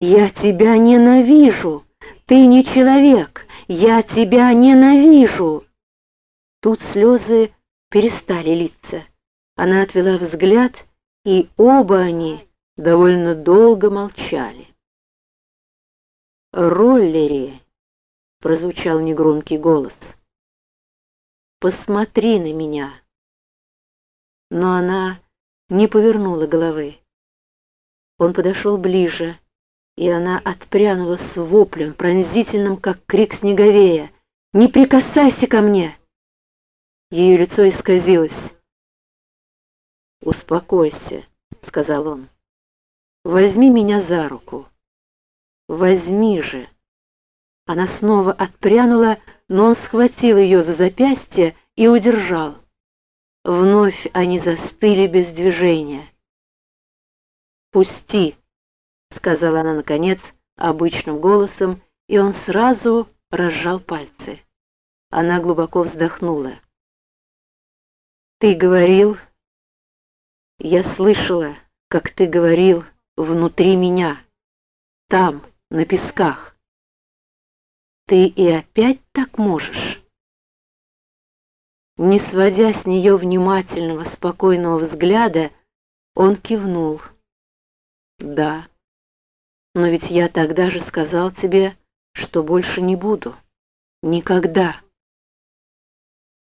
«Я тебя ненавижу! Ты не человек! Я тебя ненавижу!» Тут слезы перестали литься. Она отвела взгляд, и оба они довольно долго молчали. «Роллери!» — прозвучал негромкий голос. «Посмотри на меня!» Но она не повернула головы. Он подошел ближе, и она отпрянула с воплем, пронзительным, как крик снеговея. «Не прикасайся ко мне!» Ее лицо исказилось. «Успокойся», — сказал он. «Возьми меня за руку. Возьми же». Она снова отпрянула, но он схватил ее за запястье и удержал. Вновь они застыли без движения. «Пусти», — сказала она, наконец, обычным голосом, и он сразу разжал пальцы. Она глубоко вздохнула. «Ты говорил...» «Я слышала, как ты говорил внутри меня, там, на песках. Ты и опять так можешь?» Не сводя с нее внимательного, спокойного взгляда, он кивнул. «Да, но ведь я тогда же сказал тебе, что больше не буду. Никогда».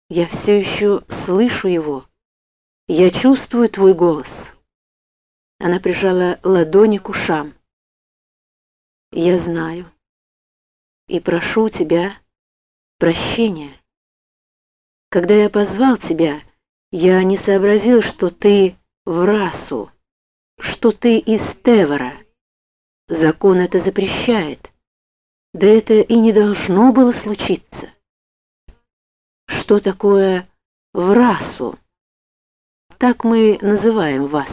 Я все еще слышу его. Я чувствую твой голос. Она прижала ладони к ушам. Я знаю. И прошу тебя прощения. Когда я позвал тебя, я не сообразил, что ты в расу, что ты из Тевора. Закон это запрещает. Да это и не должно было случиться что такое в расу. Так мы называем вас.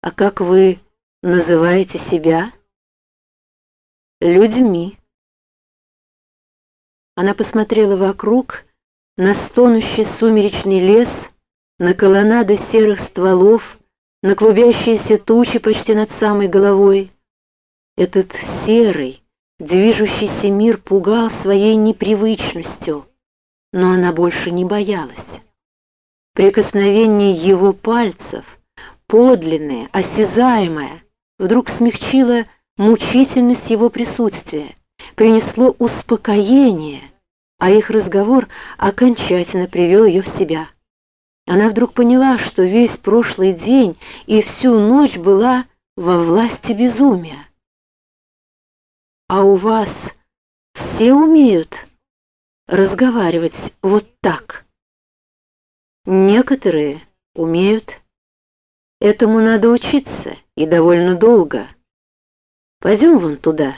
А как вы называете себя? Людьми. Она посмотрела вокруг, на стонущий сумеречный лес, на колоннады серых стволов, на клубящиеся тучи почти над самой головой. Этот серый, движущийся мир пугал своей непривычностью но она больше не боялась. Прикосновение его пальцев, подлинное, осязаемое, вдруг смягчило мучительность его присутствия, принесло успокоение, а их разговор окончательно привел ее в себя. Она вдруг поняла, что весь прошлый день и всю ночь была во власти безумия. «А у вас все умеют?» разговаривать вот так. Некоторые умеют. Этому надо учиться, и довольно долго. Пойдем вон туда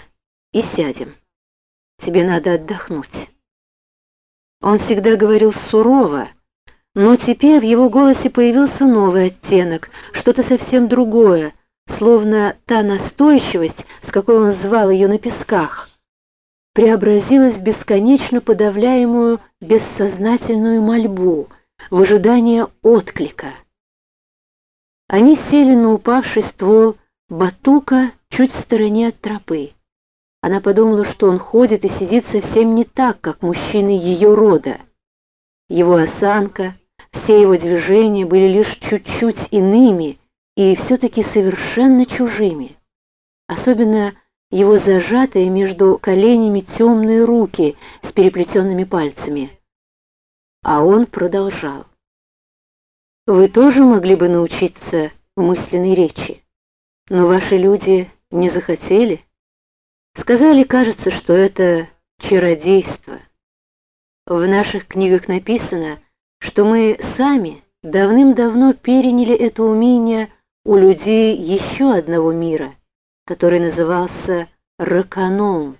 и сядем. Тебе надо отдохнуть. Он всегда говорил сурово, но теперь в его голосе появился новый оттенок, что-то совсем другое, словно та настойчивость, с какой он звал ее на песках преобразилась в бесконечно подавляемую бессознательную мольбу, в ожидание отклика. Они сели на упавший ствол батука чуть в стороне от тропы. Она подумала, что он ходит и сидит совсем не так, как мужчины ее рода. Его осанка, все его движения были лишь чуть-чуть иными и все-таки совершенно чужими. Особенно его зажатые между коленями темные руки с переплетенными пальцами. А он продолжал. «Вы тоже могли бы научиться мысленной речи, но ваши люди не захотели. Сказали, кажется, что это чародейство. В наших книгах написано, что мы сами давным-давно переняли это умение у людей еще одного мира — который назывался раканом.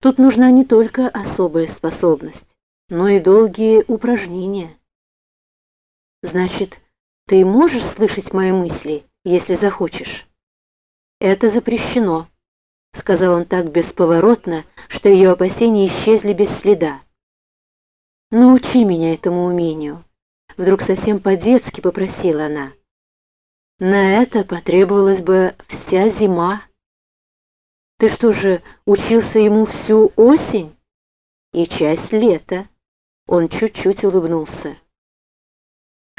Тут нужна не только особая способность, но и долгие упражнения. Значит, ты можешь слышать мои мысли, если захочешь? Это запрещено, сказал он так бесповоротно, что ее опасения исчезли без следа. Научи меня этому умению. Вдруг совсем по-детски попросила она. На это потребовалась бы вся зима. Ты что же, учился ему всю осень? И часть лета. Он чуть-чуть улыбнулся.